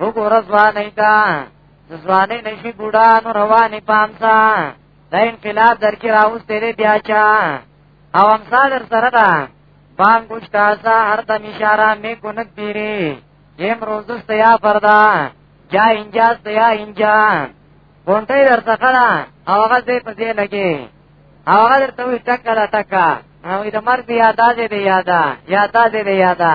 وګوره ځواني تا ځواني نشي بوډا نو رواني پامسا دا انقلاب در کې راوستې دی بیا چا او امثال در سره دا بام کچھ کاسا هر دم اشاره می کنک دیری یم روزست یا فردا جا انجاست یا انجا غونټي در څخه دا هغه دې په دې لګي هغه درته وي ټکا ټکا او د مرګ یادا دې یادا یادا دې یادا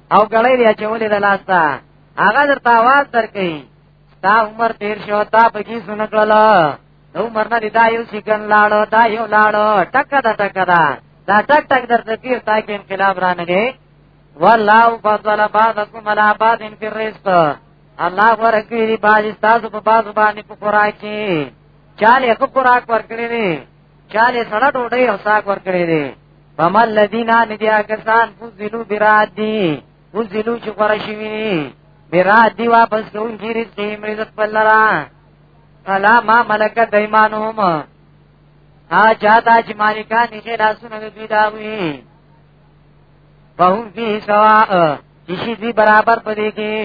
او ګړې لري چې ولې د لاس ته هغه درته आवाज درکې تا عمر تیر شو تا بګي سنکړل نو عمر نه دا یو سکن لاړو دا یو لاړو ټک دا ټک دا دا ټک ټک درته پیر تا کې انقلاب رانګي والله فضل بعضكم على بعض في الرزق الله ورکړي باج تاسو په باز باندې په خوراکي چاله په خوراک ورکړي چاله سره ډوډۍ او ساق ورکړي دي فمل الذين ندیا کسان فزلوا براد دي فزلوا چې غره شوی براد دي واپس کوم چې رزق یې مرزق پلرا فلا ما ملکت ایمانهم ها چاته چې مالکان یې لاسونه دوی دا وي فهم فی سواء چې شي دوی برابر پدې کې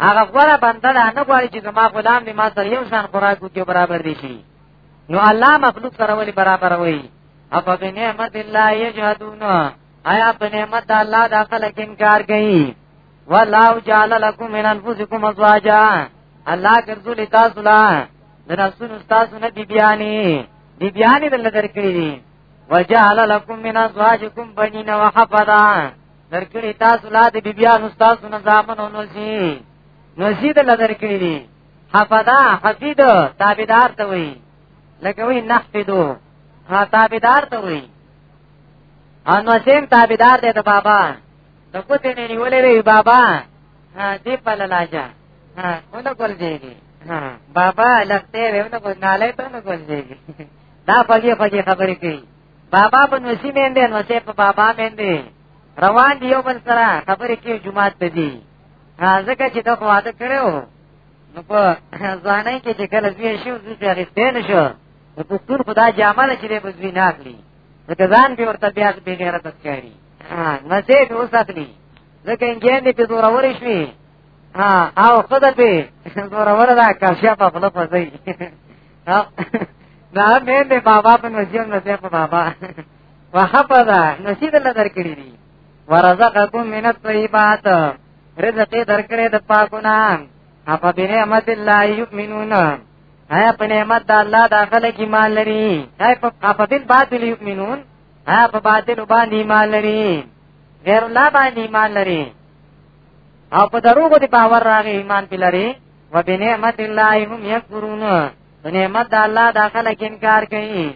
هغه غره بنده نه غواړي چې زما غلام دې ما سره یو شان خوراک وکړي برابر دي شي نو الله مخلوق سره ولې برابر وایي اپا بنعمت الله یجحدون آیا په نعمت د الله د خلک انکار کوي والله جعل لكم من انفسكم ازواجا الله ګرځول تاسو لا د نفسونو تاسو نه بیبیانی بیبیانی دل درکړي دي وجعل لكم من ازواجكم بنين وحفظا درکړي تاسو لا د بیبیانو تاسو نه ځامن او نوسی نوسی دل درکړي دي حفظا حفظ تابعدار ته وي لکه وي نحفظو ها تابعدار ته وي ان وسیم تابعدار دی د بابا د کوته نه نیولې وی بابا ها دی په لاجا ها ونه کول دیږي ها بابا لخته ونه کول ناله ته ونه کول دیږي دا پګي پګي خبرې کوي بابا په نوسی مېندې نو په بابا مېندې روان دی یو بل سره خبرې کوي جمعه ته دی ځکه چې دا واده کړو نو په ځانې کې چې کله زوی شو زوی ته اخیستې نه شو نو دکتور خدا جامه نه چیرې په زوی نه اخلي نو ځان به ورته بیا به غیرت ښکاري نه دې به اوس اخلي ځکه انجن دې په زور اورې شوې ها او خدای په زور اورې دا کاشیا په خپل فزای دا مې نه بابا په نسیم نه په بابا وحفظه نسید الله درکړي دي ورزقکم من الطیبات رزق درکړې د پاکونه اپا بنعمت الله یؤمنون هيا په نعمت د الله داخله کې مال لري هيا په اپا بن باطل یؤمنون هيا په باطل باندې مال لري غیر الله باندې مال لري او په دروغ دي باور راغی ایمان په لري وبنعمت الله هم یکفرون په نعمت د الله داخله کې انکار کوي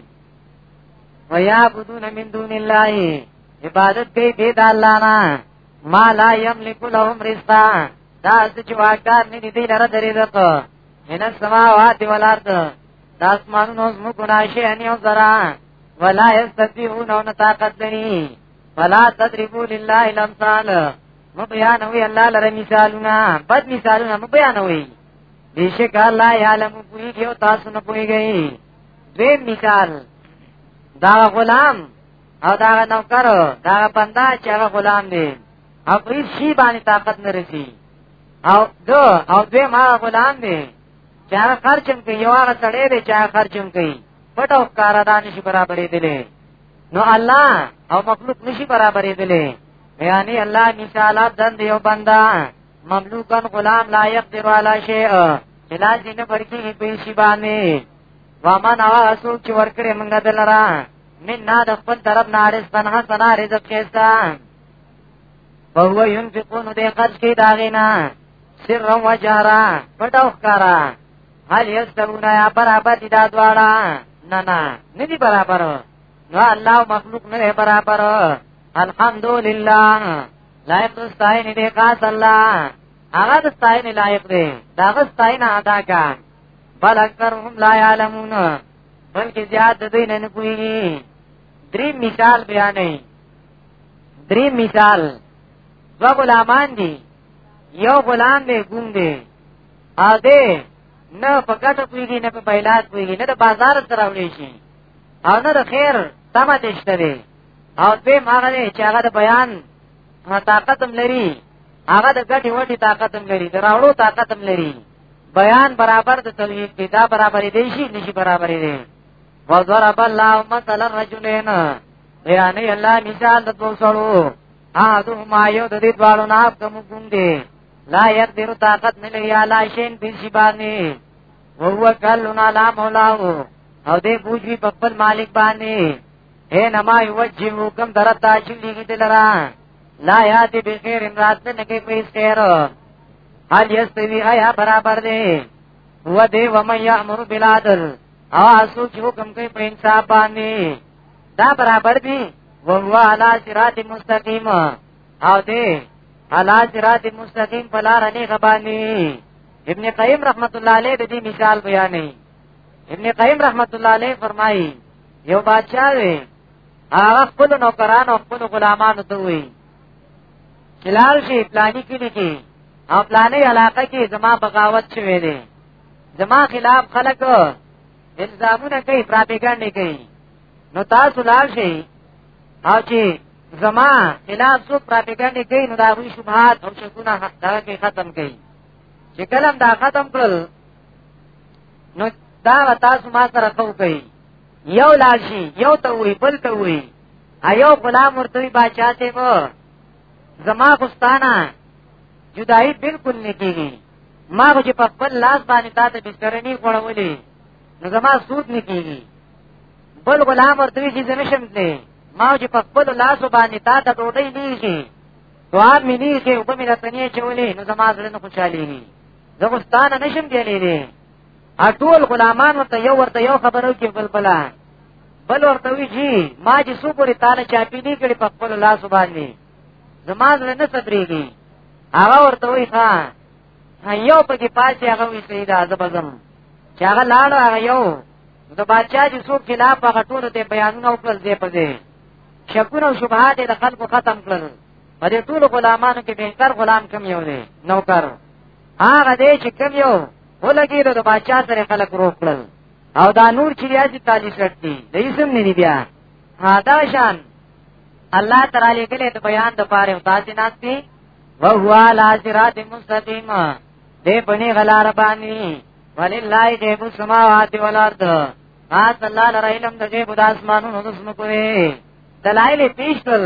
ويعبدون من دون الله عبادت کوي بيد الله نه ما لا يملك لهم رزقا دا چې واکدار نه دي دی لره د رزق من السماوات والارض دا اسمانونو زمکو ناشي ان یو ذرا ولا يستطيعون ان طاقت لري فلا تضربوا لله الامثال مو بیانوي الله لره مثالونه بد مثالونه مو بیانوي بیشک الله یعلم کوی یو تاسو نه کوی دوی مثال دا غلام او دا نوکر دا بندا چې هغه غلام دی او په هیڅ شي باندې طاقت نه رسی او دو او دوی ما غلام دی چې هغه خرچم کوي یو هغه سړی دی چې هغه خرچم کوي پټ او کار ادا نشي برابرې دي نو الله او مخلوق نشي برابرې دي یعنی الله مثالات دند یو بندا مملوکا غلام لا يقدر على شيء الا دین ورکی په شی باندې ومن اواسو چې ورکړې موږ دلرا من نه د خپل طرف نه رز تنها سنا رزق کېستا فهو ينفقون دې قرض کې داغینا سر و جهرا پټو ښکارا هل یستونا یا برابر دي دا دواړه نه نه نه دي برابر نو الله مخلوق نه برابر الحمدلله لایق د ستاینې دی خاص الله هغه د ستاینې لایق دی دا غ ستاینه ادا کا بل اکثرهم لا يعلمون بلکې زیات د دوی نه نه پوهیږي درې مثال بیانې درې مثال دو غلامان دي یو غلام دی ګوم دی ا دې نه په ګټه پوهیږي نه په پیلات پوهیږي نه د بازار سره ولې شي او نه د خیر تمه دې شته او دې ماغه نه چې هغه د بیان طاقت هم لري هغه د ګټي وټي طاقت هم لري دراوړو طاقت هم لري بیان برابر د توحید کې دا برابر دی شي نشي برابر دی وضرب الله مثلا رجلين بیان الله مثال د دوه سړو احدو ما یو د دې دوالو نه اپ کوم کوم دی لا يقدر طاقت نه لري علا شین په شی باندې وهو کلنا لا مولاو او دې بوجي په خپل مالک باندې اے نما یوجهو کم درت داشل لیگی دلرا لا یاتی بخیر امرات نکی کوئی سیر حال یستوی آیا برابر دے هو دے ومن یعمر بلادل او اسو چې حکم کوي په انصاف باندې دا برابر دي وهو علی صراط مستقیم او دې علی صراط مستقیم په لار نه غبانی ابن قیم رحمت الله علیه دې مثال بیانې ابن قیم رحمت الله علیه فرمایي یو بادشاہ وی هغه خپل نوکران او خپل غلامانو ته وی کلال شي پلاني کړي کې او پلاني علاقه کې زما بغاوت شوی دی زما خلاف خلک الزامونه کوي پراپګاندا کوي نو تاسو لار شي او چې زما خلاف څو پراپګاندا کوي نو دا غوي شبهات او شکونه دا کې ختم کوي چې کلم دا ختم کړل نو دا تاسو ما سره خو کوي یو لاشي یو ته وی بل ته وی ایو غلام ورته بچا ته وو زما خوستانه جدائی بالکل نکیږي ما خو چې په خپل لاس باندې تاسو بسترنی غوړولې نو زما سود نکیږي بل غلام ورته چې زنه شم دې ما چې په خپل لاس باندې تاسو ډوډۍ نیږي دواب مې نیږي او په مې راتنی چولې نو زما زړه نه خوشالي زه خو ستانه نشم دیلی دی ټول غلامان ورته یو ورته یو خبرو کې بل بلا بل ورته وی جی ما چې سو پورې تاله چاپی نه کړي په خپل لاس باندې زما زړه نه صبرېږي هغه ورته وی ها یو پکې پاتې هغه وی سیدا زبزم چې هغه لاړ هغه یو د بادشاہ چې څوک خلاف هغه ټول ته بیانونه وکړل دی په دې شکونه او شبهات د خلکو ختم کړل په دې ټول غلامانو کې بهتر غلام کوم یو دی نوکر هغه دی چې کوم یو ولګي د بادشاہ سره خلک روکړل او دا نور چې ریاضي تعالی شرطي د اسم نه بیا هادا شان الله تعالی کله د بیان د پاره او تاسو ناشتي و هو علی صراط مستقیم دې بني غلار باندې ولله دې بو سماوات ولارد خاص الله لره علم د دې بو د اسمانونو د سمکو دلایل پیش کړل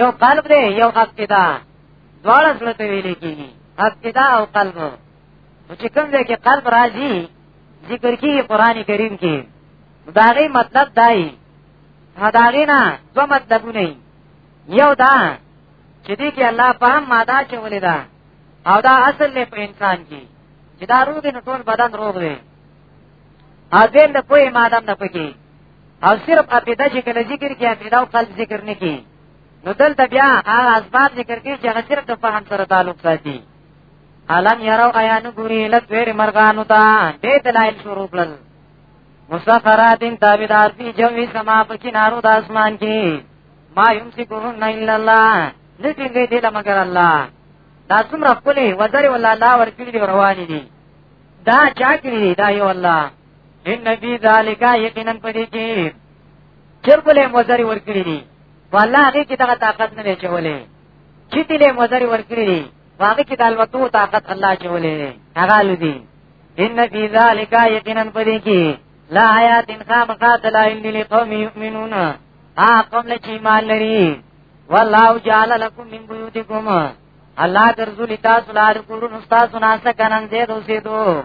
یو قلب دی یو حقیدا دواړه زړه ته ویل کیږي حقیدا او قلب نو چې کوم ځای کې قلب راځي ذکر کی قران کریم کې دا غي مطلب دای هداغینا دو مطلبونه یو دا چې دې کې الله په هم ماده چې ولې دا او دا اصل نه په انسان کې چې دا روغ دی نو ټول بدن روغ دی اذن د کوی ماده نه پکې او صرف عقیده چې کله ذکر کې عقیده او قلب ذکر نه کی نو دلته بیا هغه اسباب ذکر کې چې هغه صرف د فهم سره تعلق ساتي علم یرو ایان ګوري لک ویر مرغانو ته دې دلایل شروع کړل مسخرات تابعدار فی جوی سما په کنارو د اسمان کې ما یمسکون الا الله نټینګې دې لمګر الله دا څومره خپلې وزر ولا لا ورکړي رواني دي دا چا کړی دا یو الله ان فی ذالک یقینا پدې کې چرګ له مزری ورکړي دي والله هغه کې دغه طاقت نه چولې چې دې له مزری ورکړي دي هغه کې د الوتو طاقت الله چولې هغه لدی ان فی ذالک یقینا پدې کې لا آیات خامخا دلائل لقوم یؤمنون ها قوم له چې ایمان لري والله جعل لكم من بيوتكم الله ګرځولي تاسو لار کورونو تاسو ناسه کنن دې دوسې دوه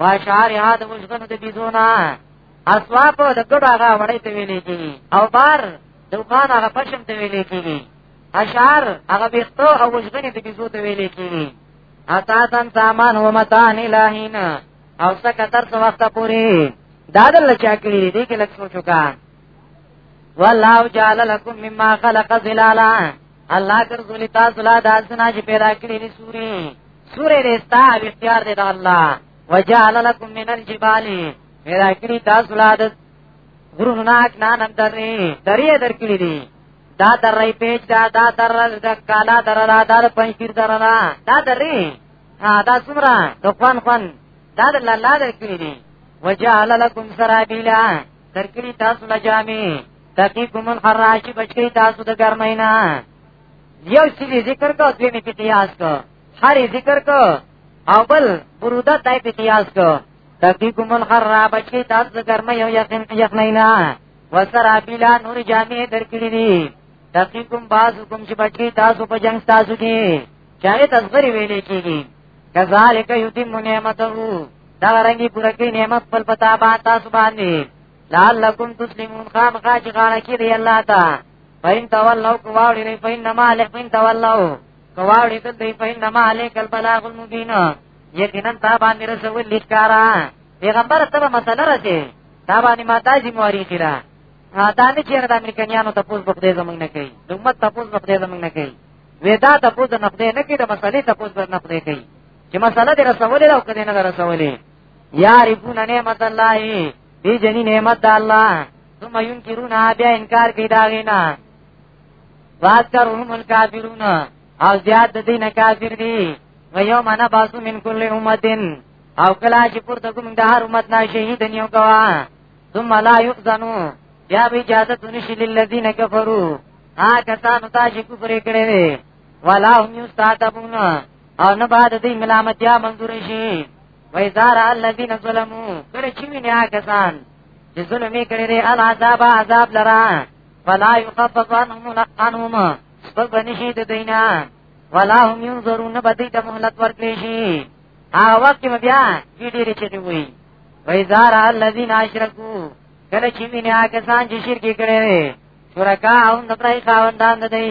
واشعار یاد مشغن د بيزونا اسواپ د ګډو هغه وړې ته ویلې کیږي او بار د وخان هغه پشم ته ویلې کیږي اشعار هغه بیختو او مشغن د بيزو ته ویلې کیږي اساسن سامان و متان الہین او سکه تر څو وخت پوری دا دل چا کړی دی کې لک سوچو کا والله جعل لكم مما خلق ظلالا الله ګرځولې تاسو لا داسنا چې پیدا کړې دي سوري سورې رستا اختیار دې د الله وجعل لكم من الجبال پیدا کړې تاسو لا د غرونو ناک نان درې درې درکړې دي دا درې پیج دا دا در د کالا در دا در پنځیر در دا دا درې ها دا څومره د خوان خوان دا د الله درکړې دي وجعل لكم سرابيلا درکړې تاسو لجامي تقیکم الحراش بچی تاسو د ګرمینا یو سری ذکر کو دوی می قیاس کو هر ذکر کو او بل بروده تای په قیاس کو تقیکم الحرا بچی تاسو د ګرمه یو یقین یقینا وسرا بلا نور جامع درکړي دي تقیکم بازکم چې بچی تاسو په جنگ تاسو کې چاہے تصغری ویلې کېږي کذالک یتم نعمتو دا رنګي پوره کې نعمت خپل پتا با تاسو باندې لعلکم تسلمون خام خاچ غانا کی دی اللہ تا فین تولو کواوڑی دی فین نما علیک فین تولو کواوڑی دل دی فین نما علیک البلاغ المبین یقینا تا باندې رسول لکارا پیغمبر ته مسله رسې دا باندې ما تاجی موریخی را دا نه چیرې د امریکایانو ته پوز بخدای زمنګ نه کوي د امت ته پوز بخدای زمنګ نه کوي ودا ته پوز نه خدای نه کوي د مسلې ته پوز نه خدای کوي چې مسله دې رسولې او کدی نه رسولې یارفون نعمت الله دی جنی نعمت د الله ثم ينكرون بیا انکار کوي دا غینا واذكرهم الكافرون او زیاد د دین کافر دي و یوم نبعث من كل امه او کلا چې پورته کوم د هر امت نه شهید نیو کوا ثم لا يؤذنو بیا به اجازه تنشي للذین کفروا ها کسانو ته چې کفر کړي وي ولا هم یستعتبون او نه بعد دې ملامتیا منظور شي وای زار الذين ظلموا کله چې ویني هغه ځان چې ظلم یې کړی دی العذاب عذاب لرا ولا يخفف عنهم عنهم سبب نشي د دینا ولا هم ينظرون بدی ته مهلت ورکړي شي هغه وخت کې بیا دې ډېرې چې وي وای زار الذين اشركوا کله چې ویني هغه ځان چې شرک کړی دی شرکا هم د پرای خاوندان دی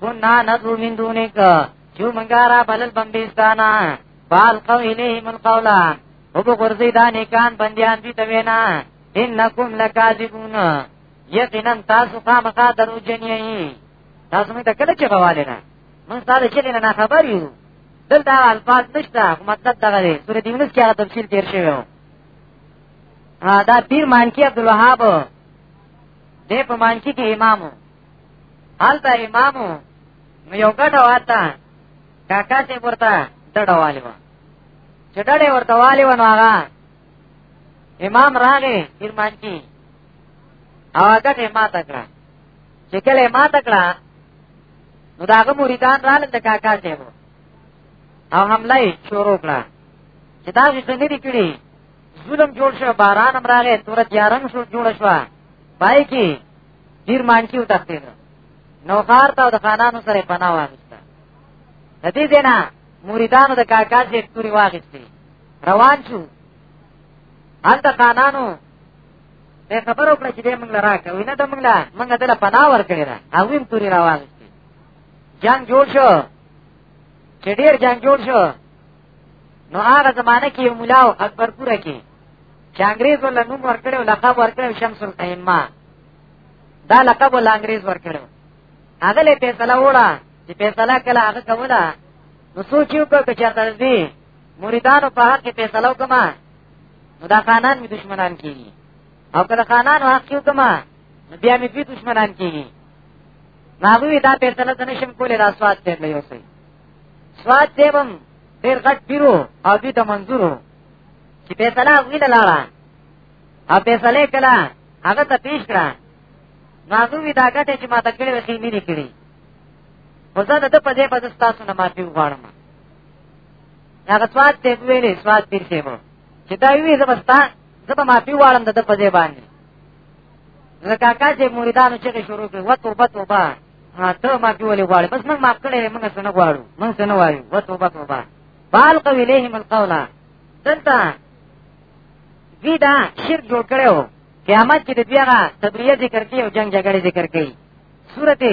کنا ندو من دونک چو منگارا بلل بمبیستانا فالقو الیهم القولا او بو غرزی دا نیکان بندیان دی توینا انکم لکاذبون یقینا تاسو خامخا درو جنیئی تاسو موږ ته کله چې غواړی نه موږ تاسو چې نه خبر یو دلته الفاظ نشته مطلب دا غلي سورې دیونس کې هغه تفصیل تیر شوی و دا پیر مانکی عبد الوهاب دې په مانکی کې امامو حالتا امامو نو یو ګټه واتا کاکا چې ورته ډډه والی و چې ډډه ورته والی و نو هغه امام راغی فرمان کی او هغه ته ما تکړه چې کله ما تکړه نو داغه مریدان رال د کاکا چې وو او حمله شروع کړه چې دا څه نه دی کړی ظلم جوړ شو باران هم راغی تور تیارم شو جوړ شو پای کې دیر مانچی وتښتید نو خار ته د خانانو سره پناه واغسته د دې دینا مریدانو د کاکا چې توري واغسته روان شو هلته خانانو ته خبر وکړه چې دې موږ لرا کوي نه د موږ لا موږ دله پناه ورکړی دا هغه هم توري راوغسته جنگ جوړ شو چې ډیر جنگ جوړ شو نو هغه زمانه کې مولا او اکبر پوره کې چې انګريز ول نوم ورکړو لقب ورکړو شمس الائمه دا لقب ول انګريز ورکړو هغه له فیصله وړه چې فیصله کله هغه کوله نو سوچیو کو چې چاته دې مریدانو په حق کې فیصله وکما نو دا خانان می دشمنان کیږي او کله خانان حق کې وکما نو بیا می په دشمنان کیږي ناغوی دا فیصله د نشم کولې را سواد ته نه یوسي سواد دیوم ډیر غټ پیرو او دې ته منظورو چې په سلام ویل لاړه او په سلام کړه هغه ته پیش کړه نازو وی دا ګټه چې ما ته کړې وې مې نه کړې خو زه د په دې په تاسو نه معافي وغواړم هغه سواد ته ویلې سواد پیر شي مو چې دا وی زه بستا زه به معافي وغواړم د په دې باندې زه کاکا چې مریدانو چې شروع کړ و توبه توبه ها ته معافي ولې غواړې بس موږ معاف کړې موږ څه نه غواړو موږ څه نه وایو و توبه توبه فالق الیهم القول دلته دوی دا شرک جوړ کړی و قیامت کې د دوی هغه تبریه ذکر کوي او جنګ جګړې ذکر کوي سورته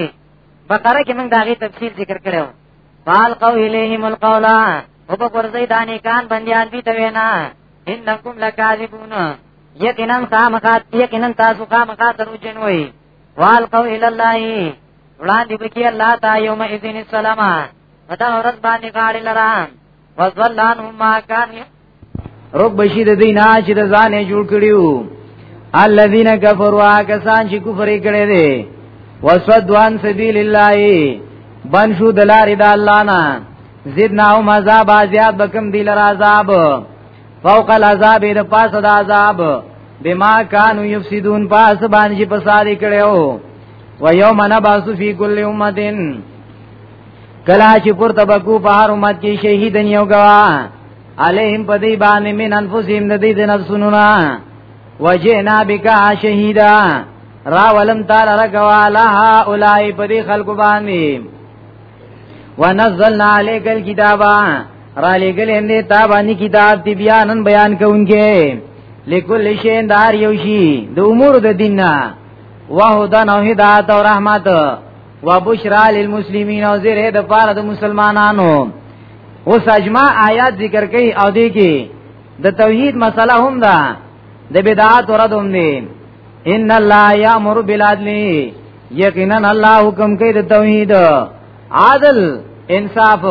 بقره کې موږ د هغې تفصیل ذکر کړی و فالقوا الیهم القول وبغورځئ دا نیکان بندیان دوی ته وینا انکم لکاذبون یقینا خامخا یقینا تاسو خامخا دروجن وئ والقوا الی الله وړاندې وکړي الله تعالی یوم اذن السلام ودا ورځ باندې غاړي لرام وضل عنهم ما كان رب بشیر دینا چې د ځانې جوړ کړیو الذين كفروا کسان چې کفر کړي دي وسدوان سبیل الله بن شو دلار د الله نه زدنا هم عذاب زیاد بکم دی لر عذاب فوق العذاب د پاس د عذاب بما كانوا يفسدون پاس باندې فساد کړي او و یوم نبعث فی کل امه کلا چې پر تبکو په هر امت کې شهید نیو غوا علیهم پدی باندې من انفسهم د دې د نفسونو نه وجئنا بک شهیدا را ولم تعالی رغوا لها اولای پدی خلق باندې ونزلنا عليك الكتاب را لګل اندې تا باندې کتاب دی بیانن بیان کوونکې لکل شی دار یو شی د امور د دینه وهدن او هدایت او رحمت وبشرا للمسلمین او زیره د پاره د مسلمانانو اوس اجماع آیات ذکر کړي او دی کې د توحید مسله هم ده د بدعات ورته هم دي ان الله یامر بالعدل یقینا الله حکم کوي د توحید عادل انصاف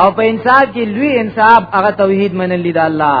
او په انصاف کې لوی انصاف هغه توحید منل دي د الله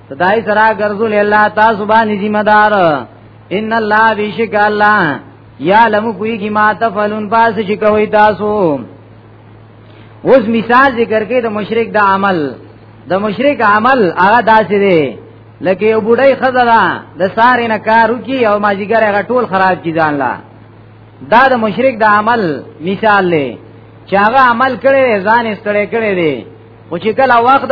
تدای سرا ګرځول الله تاسو باندې ذمہ دار ان الله بیشک الله یا لم کوی کی ما تفعلون پاس چې کوي تاسو اوس مثال ذکر کې د مشرک د عمل د مشرک عمل هغه داسې دی لکه یو بډای خزرا د سارې نه کارو کی او ماجیګر هغه ټول خراب کی ځان لا دا د مشرک د عمل مثال دی چې هغه عمل کړي ځان استړې کړي دی او چې کله وخت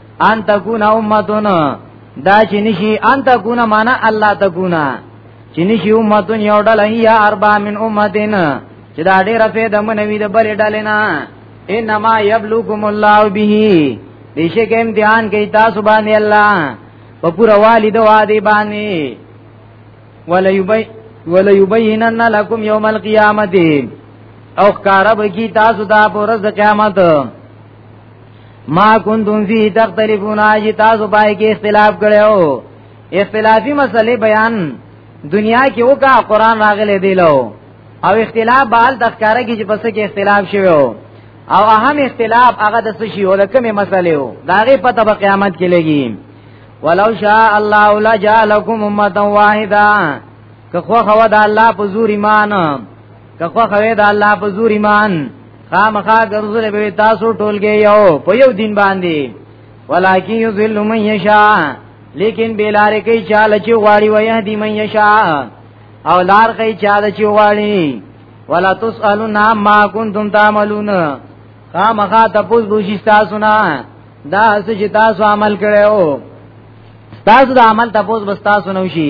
ان تکون امتون دا چې نشي ان تکون معنا الله تکون چې نشي امتون یو ډله یا اربع من امتین چې دا ډېر په د منوي د بلې ډلې نه انما یبلوکم الله به دیشه کې امتحان کوي تاسو باندې الله په پورا والد وادي باندې ولا یبی ولا یبینن لکم یوم القیامت او خکارب کی تاسو دا پر ورځ قیامت ما کنتم فی تختلفون اج تاسو پای کې اختلاف کړو اختلافی مسلې بیان دنیا کې وکا قران راغله دی لو او اختلاف بال تخکاره کې چې پس کې اختلاف شوی او اهم اختلاف هغه د څه شی ولکمه مسلې وو داغه په تب قیامت کې لګي ولو شاء الله لجعلکم امه واحده که خو خو د الله په زور ایمان که خو خو د الله په زور ایمان خامخا ګرځول به تاسو ټولګي یو په یو دین باندې ولکن یذل من یشا لیکن بیلار کوي چاله چې غواړي و یهدی من یشا او لار کوي چاله چې غواړي ولا تسالون ما کنتم تعملون خامخا تاسو بوشي تاسو نه دا چې تاسو عمل کړو تاسو د عمل تاسو بس تاسو نو شي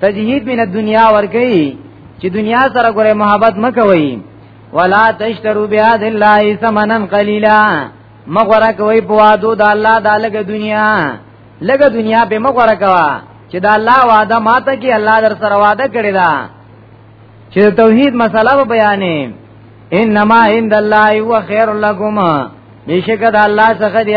تجهید من الدنیا ورکی چې دنیا سره ګره محبت مکوي ولا تشترو بیا د الله ثمنن قلیلا مغره کوي په وادو د الله د لګه دنیا لګه دنیا به مغره کوا چې د الله وعده ماته کې الله در سره وعده کړی دا چې توحید مسله به بیانې انما عند الله هو خير لكم بشکد الله څخه دی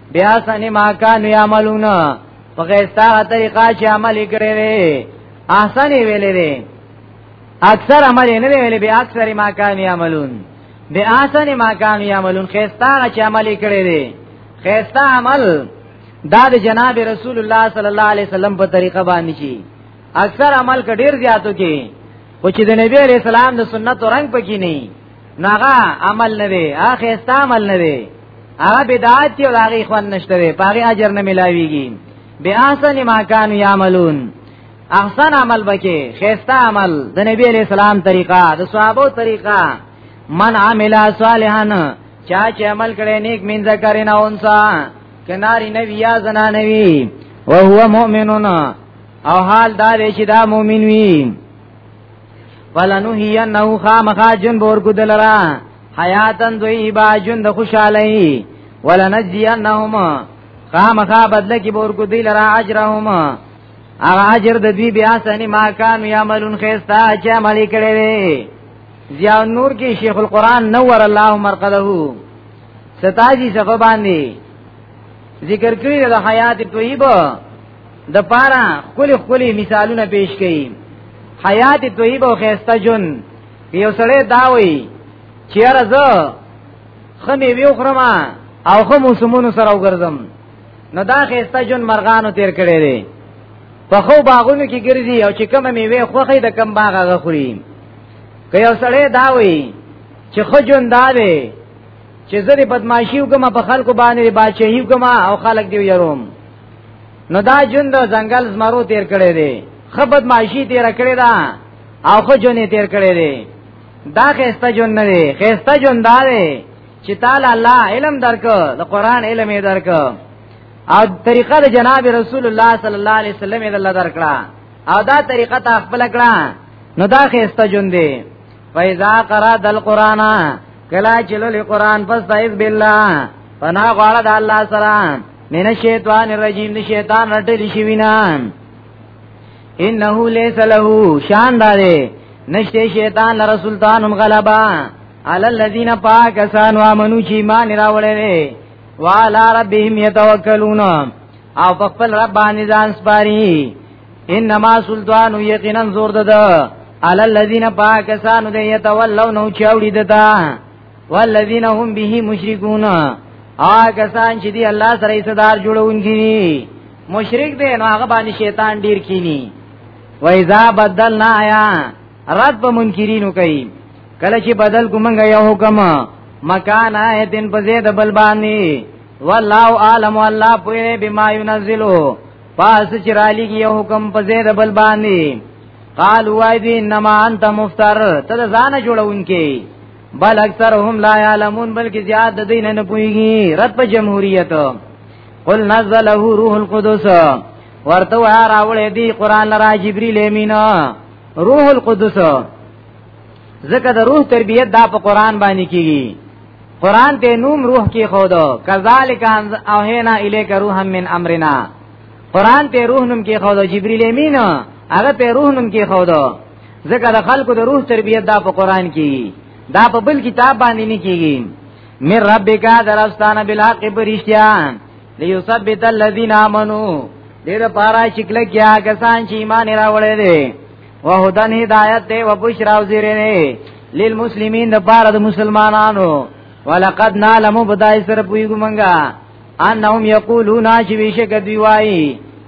بیا سنی ما کانو یعملون په غیستا طریقه چې عمل کړی وي احسن ویلې وي اکثر عمل نه ویلې به اکثر ما کانو یعملون به احسن ما کانو یعملون خیستا چې عمل کړی وي خیستا عمل دا د جناب رسول الله صلی الله علیه وسلم په طریقه باندې چی اکثر عمل کډیر زیاتو کې او چې د نبی علیہ السلام د سنت رنگ پکې نه ناغه عمل نه وي اخ است عمل نه وي هغه بدعت یو هغه خوان نشته وي پاره اجر نه ملاويږي بیا احسن ما کان یعملون احسن عمل بکې خيستا عمل د نبی علی السلام طریقه د صحابه طریقه من عمل صالحا چا چې عمل کړي نیک مين ذکرنا اونسا کناری نبی یا زنا نبی او هو مؤمنون او حال دا چې دا مؤمن وي ولنو هي نو خامخا جن بور کو دلرا حیاتن دوی با جن د خوشالۍ ولنجزینهم خامخا بدل کی بور کو دی لرا اجرهم هغه اجر د دوی بیا سنی ما کان یعملون خيستا چې عمل کړي وي ضیاء نور کې شیخ القران نور الله مرقده ستاجی صفه باندې ذکر کړی د حیات طیبه د پاره خولي خولي مثالونه پیش کړي حیات طیب او خیسته جون یو سړی دا وی چیرې زه خمه ویو خرم او خو موسمونو سره وګرځم نو دا خیسته جون مرغانو تیر کړي دي په خو باغونو کې ګرځي او چې کومه میوه خوخه د کم باغ هغه خوري که یو سړی دا وی چې خو جون دا دی چې زری بدمعشی وکم په خلکو باندې باچهی وکم او خلک دی یروم نو دا جون د ځنګل زمرو تیر کړي دي خبد معاشي تیر کړي دا او خو جونې تیر کړي دي دا خسته جون نه دي خسته جون دا دي چې تعالی الله علم درک د قران علم یې درک او طریقه د جناب رسول الله صلی الله علیه وسلم یې الله درکړه او دا طریقه تا خپل کړه نو دا خسته جون دي فایزا قرا دل قران کلا چلو قران پس تایز بالله پنا غواړه د الله سره من الشیطان الرجیم دی شیطان رټلی شوینا انه لیس له شان داره نشته شیطان لره سلطان غلبا علی الذین پاکسان و امنو چې ایمان راوړل وعلى ربهم يتوکلون او په خپل رب باندې ځان سپاري انما سلطان یقینا زور ده علی الذین پاکسان دی یتولون او چاوړي ده والذین هم به مشرکون هغه سان چې دی الله سره یې صدر جوړونګي مشرک دی نو هغه باندې شیطان ډیر کینی و اذا بدلنا یا رد په منکرینو کوي کله چې بدل کومنګ یو حکم مکان ایتن په زید بل باندې والله عالم الله پوهه بما ينزلو پاس چې را لګي یو حکم په زید بل باندې قال وای دی انما انت مفتر ته ځان جوړونکې بل اکثرهم لا يعلمون بلکې زیاد د دین نه پويږي رد په جمهوریت قل نزله روح القدس ورته وه راولې دی قران را جبريل امین روح القدس زکه د روح تربيت دا په قران باندې کیږي قران ته نوم روح کې خودو کذالک او هینا الیک روح من امرنا قران ته روح نوم کې خودو جبريل امین هغه ته روح نوم کې خودو ځکه د خلکو د روح تربیت دا په قران کې دا په بل کتاب باندې نه کیږي مې ربک درستانه بالحق پرشتیا ليثبت الذين امنوا دې د پارا شکل کیا کسان چې ایمان راوړې دي وهدن هدایت دی و بشرا او زیره نه للمسلمین د پاره د مسلمانانو ولقد نعلم بدای سره پویګو منګه انهم یقولون چې ویشه کدی وای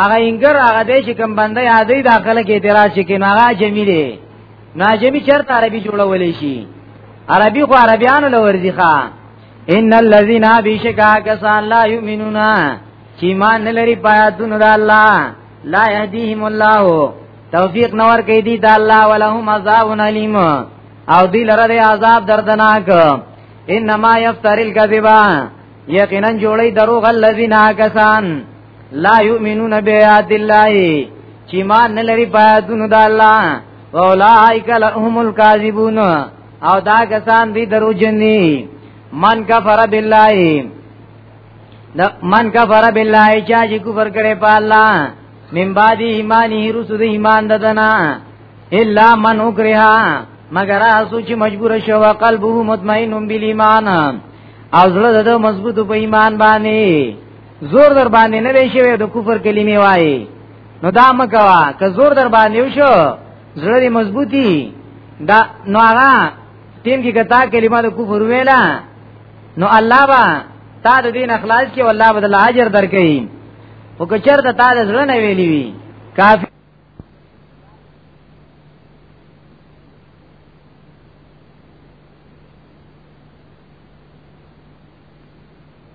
هغه انګر هغه دې چې کوم بنده یادې داخله کې اعتراض کې ناغه جمی دی ناجمی چرته عربي جوړولې شي عربي خو عربيانو لورځي ښا ان الذين بشکا کسان لا يؤمنون چې مان نه لري پاتون د الله لا يهديهم الله توفيق نور کوي دي د الله ولهم عذاب اليم او دی لره د عذاب دردناک انما يفتر الكذبا یقینا جوړي دروغ الذين کسان لا یؤمنون بیات الله چې ما نه لري پاتونو د الله اولائک لهم الکاذبون او دا کسان دي دروجنی من کفر بالله د من کفر بالله چا چې کفر کړي په الله من بعد ایمانه رسد ایمان ددنا الا من اکرها مگر اسو چې مجبور شو قلبه مطمئن بالایمان او زړه د مضبوط په ایمان باندې زور در باندې نه دی شوی د کفر کلمې وایي نو دا مکوا که زور در باندې وشو زړه دې مضبوطی دا نو هغه تیم کې کتا کلمه د کفر ویلا نو الله با تا د دین اخلاص کې والله بدل اجر درکې او که چرته تا د زړه نه ویلی وی کافی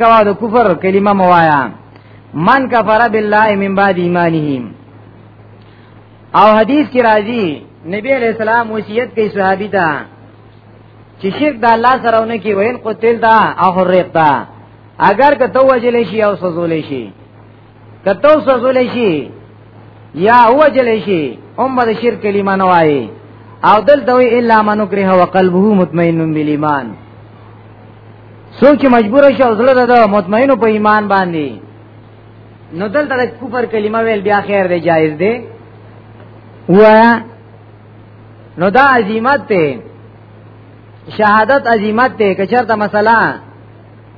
کوا د کفر کلمه موایا من کفر بالله من بعد ایمانه او حدیث کی راځي نبی علیہ السلام وصیت کوي صحابي ته چې شرک د الله سره ونه کی وین قتل دا او حرق دا اگر که تو وجل شي او سزول شي کته وسول شي یا هو جل شي هم د شرک کلمه نه وایي او دل دوی الا من کرہ وقلبه مطمئن بالایمان سوچ مجبور شو زړه ده مطمئن په ایمان باندې نو دل د کفر کلمه ویل بیا خیر دی جایز دی وایا نو دا عظمت ته شهادت عظمت ته کچرته مثلا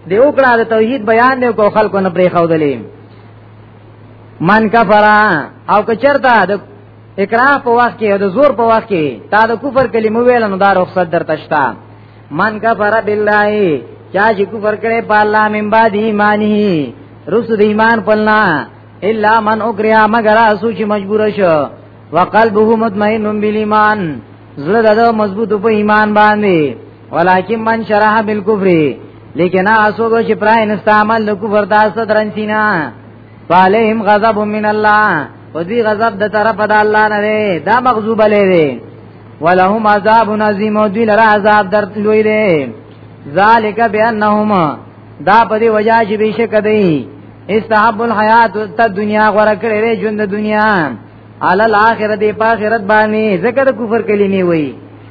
دی وکړه د توحید بیان دی کو خلکو نه پرې خو دلې من کفرا او کچرتا د اکراه په وخت کې او د زور په وخت کې تا د کفر کلمه ویل نو دا رخصت درته شتا من کفر بالله چا چې کفر کړي په الله من بعد ایمانه رسو د ایمان پلنا الا من اکریا مگر اسو چې مجبور شو وقلبه مطمئن بالایمان زړه د مضبوط په ایمان باندې ولکن من شرح بالکفر لیکن اسوګ چې پرای نستعمل د کفر د صدرن سینا فعليهم غضب من الله او دوی غضب د طرف د الله نه دی دا مغضوب لري ولهم عذاب عظیم او دوی لره عذاب در لوی دی ذالک بانهم دا په دې وجہ چې بشک دی استحب الحیات ته دنیا غره کړې ژوند دنیا علی الاخرت په اخرت باندې ذکر کفر کلمې وایي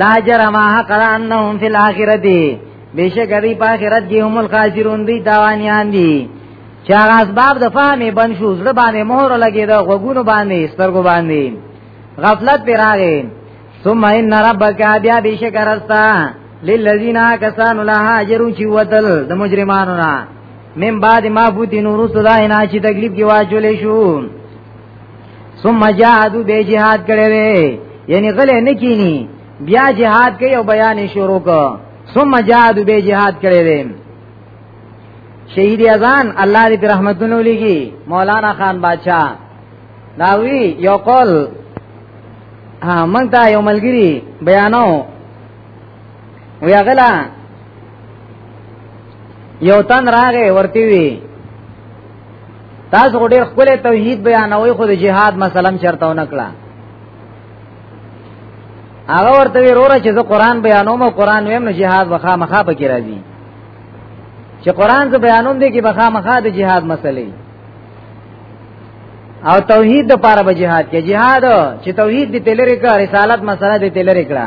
لا جرم حق انهم فی الاخرته بشک دی په آخرت کې هم الخاسرون دی تاوانیان دي چا اسباب د فهمې بن شو زړه باندې مهر لګي دا غوګونو باندې سترګو باندې غفلت پر راغې ثم ان ربک بیا بشک رستا للذین کسان لا هاجروا چی وتل د مجرمانو نه من بعد ما فوتی نورو صدا انا چی تکلیف کی واجولې شو ثم جاهدوا به جهاد کړي یعنی غلې نه کینی بیا جهاد کوي او بیان شروع کو ثم جاهدوا به جهاد کړي شهید اذان الله دې رحمتونو لګي مولانا خان بادشاہ داوی یو قول ها مونږ ته یو ملګری بیانو ویا غلا یو تن راغې ورتی وی تاسو ډېر خپل توحید بیانوي خو د جهاد مثلا چرته و نکړه هغه ورته وروره چې زه قران بیانوم او قران ویم نو جهاد وخا مخا پکې راځي چې قران زه بیانوم دي کې بخا مخا د جهاد مسلې او توحید د پاره به جهاد کې جهاد چې توحید دې تلری کړه رسالت مسله دې تلری کړه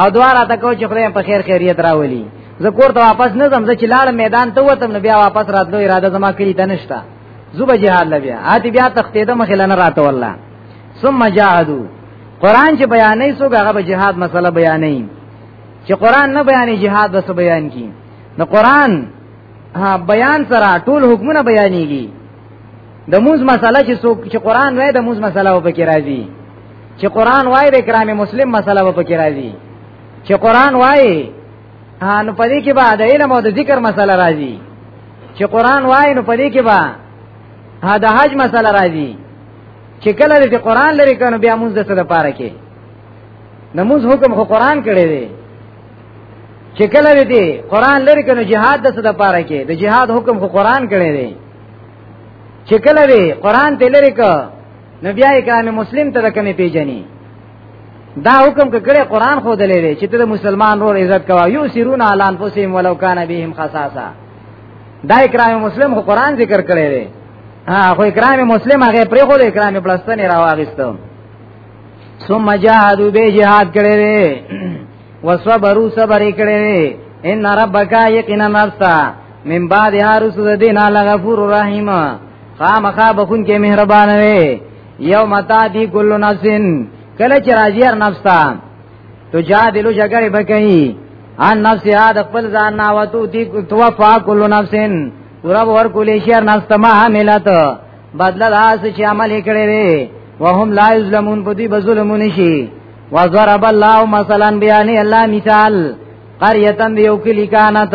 او دواره تکو چې خدای په خیر خیریت راولي زه کور ته واپس نه ځم زه چې لاړ میدان ته وتم نو بیا واپس راتلو اراده زما کړی ته نشتا زوبه جهاد لبیا آتی بیا تختیده مخې لنه راته والله ثم جاهدوا قران چې بیانې سو هغه به جهاد مسله بیانې چې قران نه بیانې جهاد وسو بیان کی نو قران بیان سره ټول حکمونه بیانېږي د موز مسله چې څوک چې قران وای د موز مسله وبکې راځي چې قران وای د کرام مسلم مسله په کې راځي چې قران وای نو پدې کې به د علم او د ذکر مسله راځي چې قران وای نو پدې کې به دا حج مسله راځي چې کله دې قران لري کنه بیا موږ د څه لپاره کې نموز حکم خو قران کړی دی چې کله دې قران لري کنه jihad د څه لپاره کې د jihad حکم خو قران کړی دی چې کله دې قران ته لري کنه نو بیا اکرام مسلم ته کمی پیجنی دا حکم کړه قران خو دلې چې ته مسلمان رور عزت کوا یو سرون اعلان پوسیم ولو کان بهم خصاصا دا اکرام مسلم خو قران ذکر کړی دی ها خو اکرام مسلم هغه پرې خو د اکرام پلستنې راواغستو ثم جاهدوا به جهاد کړی دی وصبروا صبر کړی دی ان ربک یقینا نفسا من بعد هر سود دین علی غفور رحیم خامخا بخون کې مهربان وي یو متا دی کل نفسن کله چې راځي هر نفس ته تو جا دلو جګړه بکئی ان نفس یاد خپل ځان نه وتو دی توفا کل نفسن پورا ور کولې شهر نفس ته ما ملت بدل راس چې عمل کړي وي وهم لا یظلمون په دې بظلمون شي وضرب الله مثلا بیان الله مثال قريه یو کلی کانت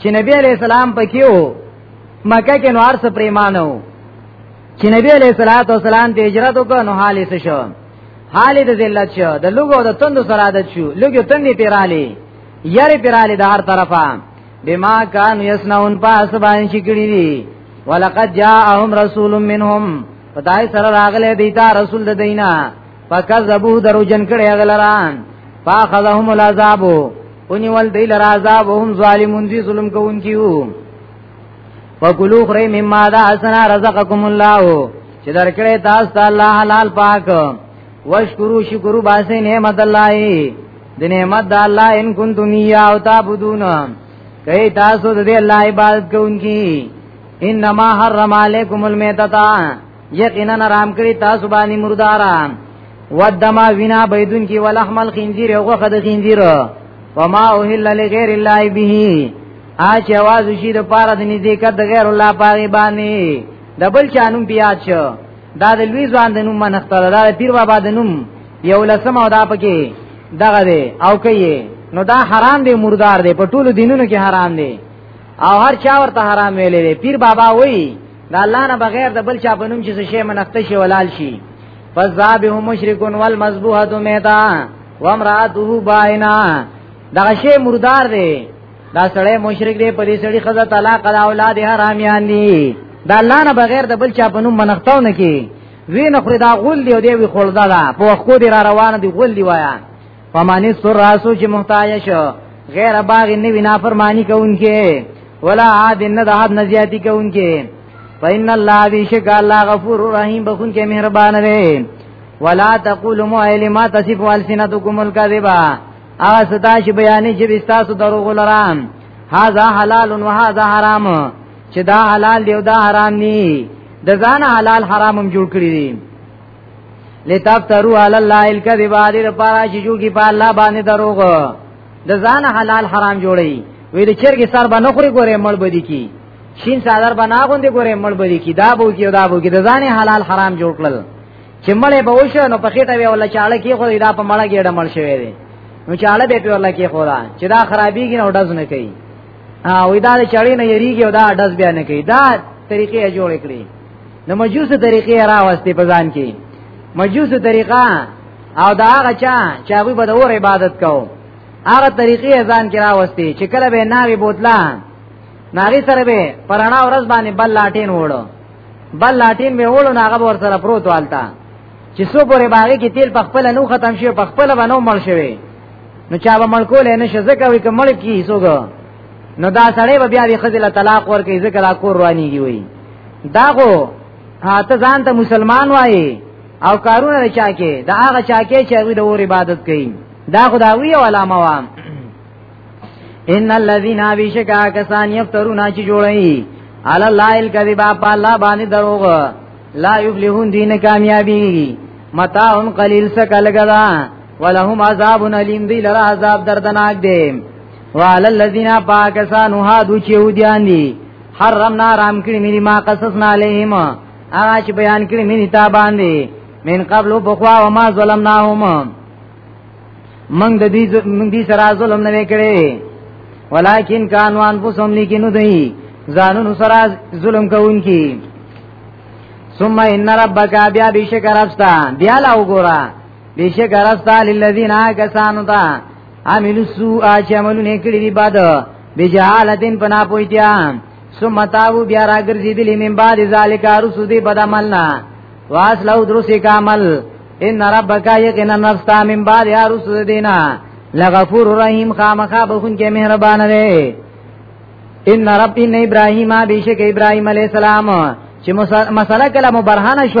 چې نبی علیہ السلام پکې وو مکه کې نوار سپریمانو چې نبی علیہ الصلوۃ والسلام د هجرت وکړ نو حال یې شو حال د ذلت شو د لوګو د تند سره عادت شو لوګو تندې پیرالي یاري پیرالي د هر طرفه بما کان یسنون پاس باندې چې کړی دي ولقد جاءهم رسول منهم پدای سره راغله دیتا رسول د دینه فکذبوه دروجن کړي هغه لران فاخذهم العذاب اونی ول دی لرا عذاب هم ظالمون دي ظلم کوونکیو وکلو خری مما دا حسنا رزقکم الله چې درکړې تاسو ته الله حلال پاک وشکرو شکرو باسه نعمت الله د نعمت د الله ان کنتم یا او تعبدون کئ تاسو د الله عبادت کوونکی انما حرم علیکم المیتۃ یقینا آرام کړی تاسو باندې مرداران ودما وینا بيدون کی ولحم الخنزير او غخد خنزير وما اوهل لغیر الله به اچ आवाज شي د پاره د نزدېکت د غیر الله پاره باندې دبل چانوم بیا چو دا د لوی ځوان د نوم منختل دا د پیر بابا د نوم یو لسم او دا پکې دغه دی او کوي نو دا حرام دی مردار دی په ټولو دینونو کې حرام دی او هر چا ورته حرام ویلې دی پیر بابا وایي دا الله نه بغیر د بل چا په نوم چې شی منخته شي ولال شي فذابه مشرکون والمذبوحه میتا وامراته باینا دا شی مردار دی دا سړی مشرک دی په دې سړی خزه طلاق دا اولاد حرامیان دي دا الله نه بغیر د بل چا په نوم منختاو نه کی وی نه خوري دا غول دی او دی وی خلدا دا په وخت دی را روان دی غول دی وایا فمن سر راسو چې محتاج شو غیر باغ نه وینا فرمانی کوونکې ولا عاد نه د حد نزیاتی کوونکې فإن الله بیشک الله غفور رحیم بخون کې مهربان دی ولا تقولوا ما علما تصف السنتكم الكذبا استا چې بیانې چې بستاسو دروغ لران هاذا حلال و هاذا حرام چې دا حلال دی او دا حرام دی د ځان حلال حرامم جوړ کړی دي لتفتروا علی الله الکذب علی لپاره چې جو کی په الله باندې دروغ د ځان حلال حرام جوړي وی د چرګ سر باندې خوري ګوره مړ بدی کی شین صدر بنا غوندې ګوره مړ بدی کی دا بو کی دا بو کی د ځان حلال حرام جوړ کړل چې مړې به وشه نو په خېټه وی ولا چاړه کی خو دا په مړه کې ډمړ شوی دی نو چاړه به په ولا کې خو دا چې دا خرابېږي نو ډز نه کوي او دا چړې نه یریږي او دا ډز بیا نه کوي دا طریقې جوړې کړې نو مجوس طریقې راوستي په ځان کې مجوس طریقه او دا هغه چا چې هغه به د اور عبادت کوو هغه طریقې ځان کې راوستي چې کله به ناوي بوتلا ناغي سره به پرانا ورځ باندې بل لاټین وړو بل لاټین به وړو ناغه ور سره پروت والتا چې سو پورې باغې کې تیل په خپل نو ختم شي په خپل باندې مړ شوی نو چا به مړ کولې نه شزه کوي کوم مړ کی سوګو نو دا سړی به بیا د خزل طلاق ورکې ذکر اکور روانيږي وي دا خو ته ځان ته مسلمان وایي او کارونه نه چا کې دا هغه چا کې چې هغه د اور عبادت کوي دا خداوی او علامه وام ان الذين بشکا کسان یفترون چې جوړي علی الله الکذب په الله باندې دروغ لا یفلحون دین کامیابی متاع قلیل سکلګدا ولهم عذاب الیم دی لرا عذاب دردناک دی وعلى الذين پاکسان هادو چې ودیان دي حرمنا رام کړی مې ما قصصنا علیهم هغه چې بیان کړی مې تا باندې من قبل بخوا وما ظلمناهم من د دې من دې سره ظلم نه وکړي ولکن کانوا انفسهم لیکنو دی ځانونو سره ظلم کوونکی ثم ان ربک بیا بشکر استا بیا لا وګورا بشکر استا للذین کسانو ته عامل سو اچ عملونه کړی دی باد بجالتن پنا پویتیا ثم تاو بیا را ګرځیدلی من بعد ذالک رسو دی بد عملنا واس لو درسی کامل ان ربک یقینا نفسا من بعد یا رسو دینا لغفور رحیم خامخا بخون کې مهربان دی ان رب ان ابراهیم بیشک ابراهیم علی السلام چې مسله کله مبرهانه شو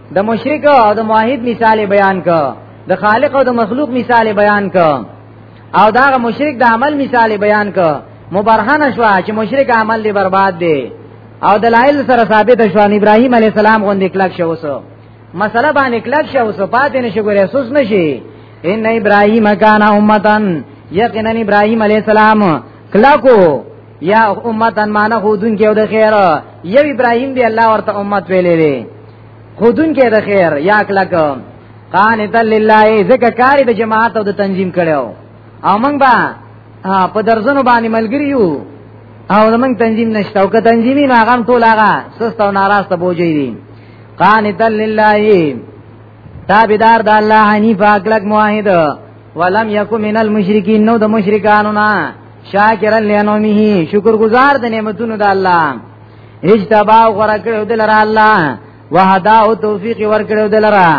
د مشرک او د موحد مثال بیان ک د خالق او د مخلوق مثال بیان ک او دا مشرک د عمل مثال بیان ک مبرهنه شو چې مشرک عمل دی برباد دی او دلایل سره ثابت شو ان ابراهیم علی السلام غوندې کلک شو وسو مسله باندې کلک شو وسو پاتې نشو ګورې سوس نشي ان ابراهیم کان امتن یقینا ابراهیم علی السلام کلاکو یا امتن معنی خودون کې د خیر یو ابراهیم دی الله ورته امت ویلې دی خودون کې د خیر یا کلک قانت لله زکه کار د جماعت او د تنظیم کړو او موږ با په درزونو باندې ملګری یو او موږ تنظیم نشته او که تنظیمي نه غم ټول هغه سست او ناراسته بوجي دي قانت لله تابعدار د الله حنیف اکلک موحد ولم یکو من المشرکین نو د مشرکانو نه شاکرا لنعمه شکر گزار د نعمتونو د الله اجتبا غره کړو د لره الله وهدا او توفیق ور کړو د لره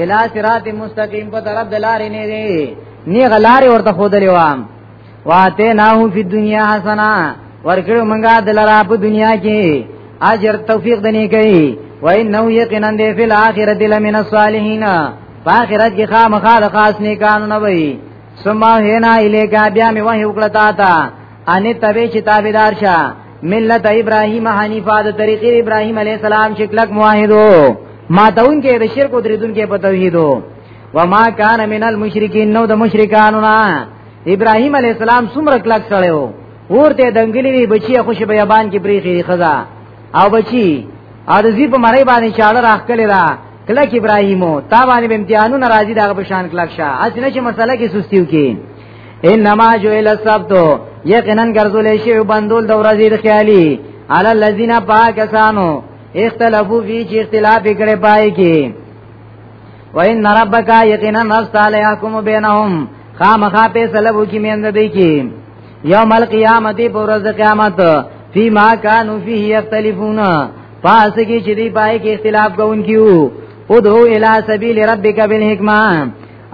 الی صراط مستقیم په طرف د لارې نه دی نی غلارې ورته خودلې وام واته ناو فی دنیا حسنا ور کړو منګه د لره په دنیا کې اجر توفیق دنی کوي وای نو یقینا دی فی الاخرۃ لمن الصالحین په اخرت کې خامخا خاص نیکانو نه وي ثم هنا الیک بیا می وحی وکړه تا ته ان تبه چې تابعدار شه ملت ابراهیم حنیفه د طریق ابراهیم علی السلام چې کلک موحدو ما تاون کې د شرک او دریدون کې په توحیدو وما کان من المشرکین نو د مشرکانو نه ابراهیم علی السلام څومره کلک سره وو ورته دنګلی وی بچی خوش بیابان کې بریخي خزا او بچی او د زی په مړی باندې چاړه راخ کړی دا کلک ابراهیمو تا باندې امتحانونه راځي دا په شان کلک شه اسنه چې مسله کې سستیو کې انما جو ال سبت یقینا ګرځول شي بندول د ورځې د خیالي علی الذین پاکسانو اختلافو فی چې اختلاف کړي پای کې وان ربک یقینا نفس علی یحکم بینهم خامخا په سلبو کې مند دی کې یوم القیامت پر ورځ قیامت فی ما کانوا فیه یختلفون پاس کې چې دی پای کې اختلاف کوون کیو او دو الی سبیل ربک بالحکمه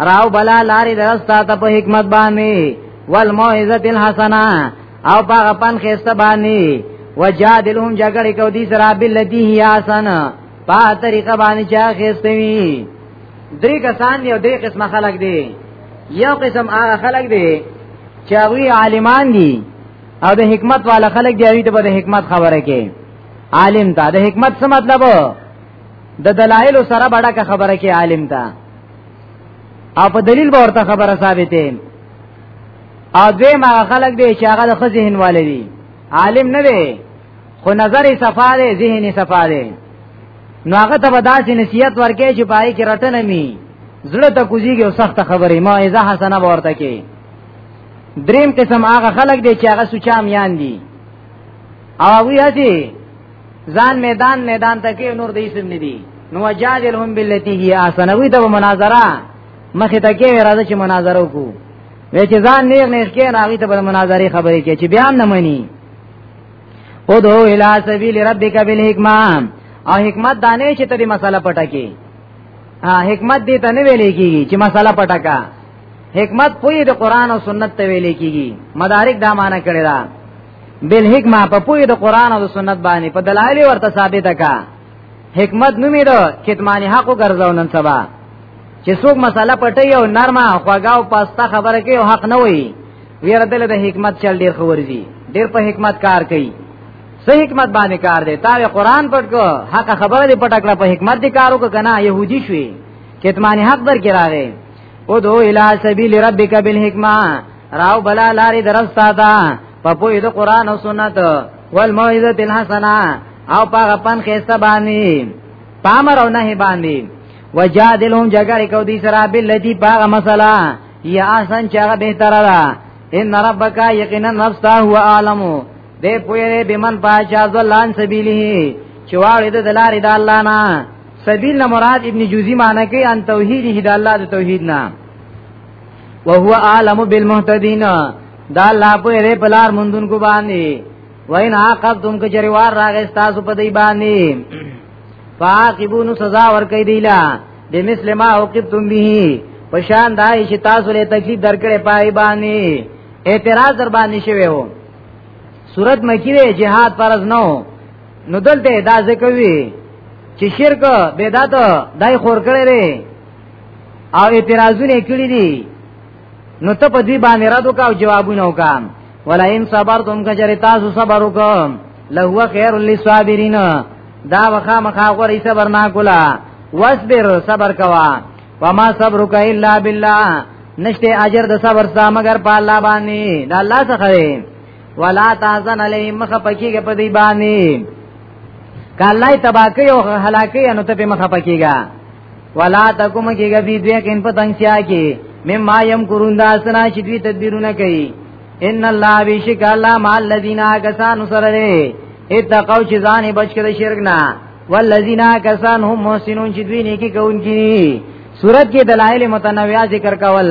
راو بلا لارې درستا ته په حکمت باندې والموعظه الحسنه او په پن خسته باندې وجادلهم جګړې کو دي سره بالذي هي حسن په طریقه باندې چا خسته وي درې کسان دی او درې قسمه خلق دی یو قسم هغه خلق دی چې هغه عالمان دي او د حکمت والا خلق دی هغه ته به د حکمت خبره کوي عالم ته د حکمت څه مطلب د دلایل سره بڑکه خبره کې عالم ته او په دلیل به ورته خبره ثابته او دوی ما خلق دی چې هغه د خزهن والي عالم نه دی خو نظر صفا دی ذهني صفا دی نو هغه ته داسې نصیحت ورکې چې پای کې رټنه می زړه ته کوزیږي او سخت خبرې ما ایزه حسنه ورته کې دریم قسم هغه خلق دی چې هغه سوچام یان دي او هغه هسي ځان میدان میدان ته کې نور د اسم نه دي نو جادلهم بالتي هي احسن وي ته مناظره مخه ته کې راځي چې مناظره وکړو وې چې ځان نیغ نیغ کې نه هغه ته په مناظره خبرې کې چې بیا نه مني او دو الى سبيل ربك بالحکمه او حکمت دانه چې ته دې مسله پټه کې حکمت دې ته نه ویلې کیږي چې مسله پټه کا حکمت پوی د قران او سنت ته ویل کیږي مدارک دا معنی کړی دا بل حکمت په پوی د قران او سنت باندې په دلایل ورته ثابت کا حکمت نومې ده کتمان حق ګرځاو نن سبا چې څوک مسله پټي او نرمه خواګه او پاستا خبره کوي او حق نه وي ویره دل د حکمت چل ډیر خورځي ډیر په حکمت کار کوي صحیح حکمت باندې کار دی تا قرآن پټ کو حق خبره دې پټ کړه په حکمت دې کارو کو کنه يهودي شوي کتمان حق در کې راغی ادعو الى سبیل ربک بالحکمه راو بلا لاری درستا تا په پوی د قران او سنت والموعظه الحسنه او په پن خسته باندې پامر او نه باندې وجادلهم جګړه کو دي سره بلتی په مسله یا احسن چې هغه به تر را ان ربک یقینا نفسه هو عالم دې پوی بمن پاچا ځلان سبیله چواړې د دلارې د الله نه سبیل نه مراد ابن جوزی معنی کوي ان توحید هی د الله د توحید نه وهو عالم بالمهتدین دا الله په ری پلار مندون کو باندې وین عاقبتم کجریوار راغې تاسو په دی باندې فاقبون سزا ور کوي دیلا بمثل ما عوقبتم به پشان دای چې تاسو له تکلیف درکړې پای باندې اعتراض در باندې شوی وو صورت مکی جهاد فرض نه نو دلته دا ذکر وی چې شرک بدعت دای خور کړی دی او اعتراضونه کړی دي نو ته په دې باندې را دوکا او جوابونه وکا ولا ان صبرتم کجری تاسو صبر وکم لهو خیر للصابرین دا وخا مخا غوړی صبر نا کولا واصبر صبر کوا وما صبرک الا بالله نشته اجر د صبر ستا مگر په الله باندې دا الله څخه ولا تازن علی مخ پکیږي په دی باندې کله تباکی او هلاکی نو ته په مخ پکیږي ولا تکوم کیږي بی دوی کین په تنگسیا کې مما یم کرون داسنا چې دوی تدبیرونه کوي ان الله بیشک الله مع الذین کسان سره اتقوا چې ځان بچ کړي شرک نه والذین کسان هم محسنون چې دوی نیکی کوونکي صورت کې دلایل متنوع ذکر کول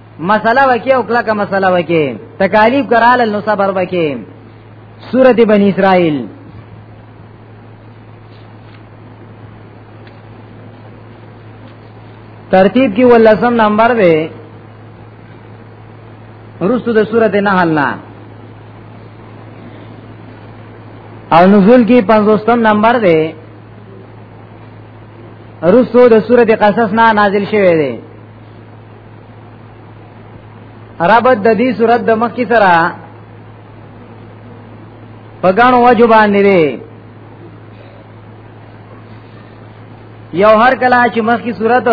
مسله وکي او کله کوم مسله وکي تکالیف کراله نو صبر وکي سورت بنی اسرائیل ترتیب کی ولسم نمبر وے رستو د سورت نحل نا او نزول کی پنزوستم نمبر دے رستو د سورت قصص نا نازل شوه دے عربت د دې صورت د مخ کی سره پګانو وجو باندې دی یو هر کله چې مخ کی صورت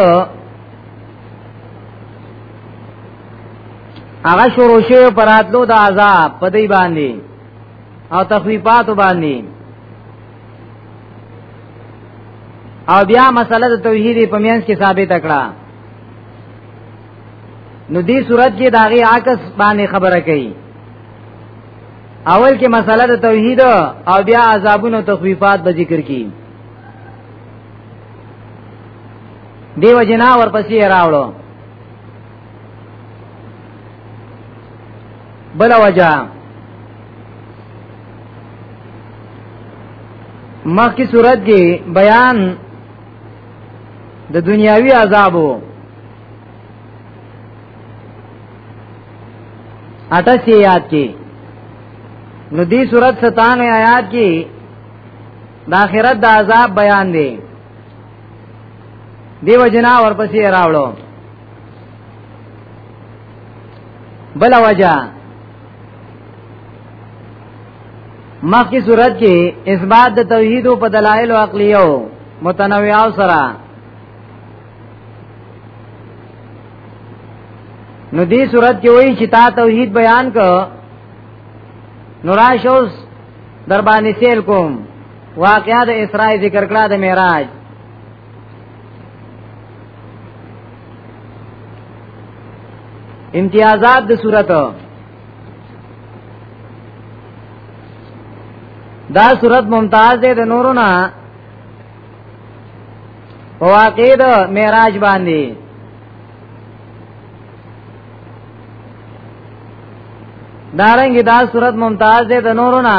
هغه شروع شو پراتلو د عذاب په دی باندې او تخویفات باندې او بیا مسله د توحید په مینس کې ثابت کړه نو دې صورت کې داغي عکس باندې خبره کړي اول کې مسله د توحید او بیا عذابونو تخفیفات به ذکر کړي دیو جنا ورپسې راوړو بل وجه مخکې صورت کې بیان د دنیاوی عذابو اٹا سی یاد کی نو دی صورت ستانوی آیات کی دا آخرت دا عذاب بیان دی دیو جنا ورپسی راوړو بل وجہ مخکې صورت کې اثبات د توحید په دلایل او عقلیو متنوعو سره نو دې صورت کې وایي چې تا توحید بیان ک نوراشوس در باندې سیل کوم واقعا د اسراء ذکر کړه د معراج امتیازات د صورت دا صورت ممتاز دی د نورو نه په واقع د معراج باندې دارنګ دا صورت ممتاز دی د نورو نه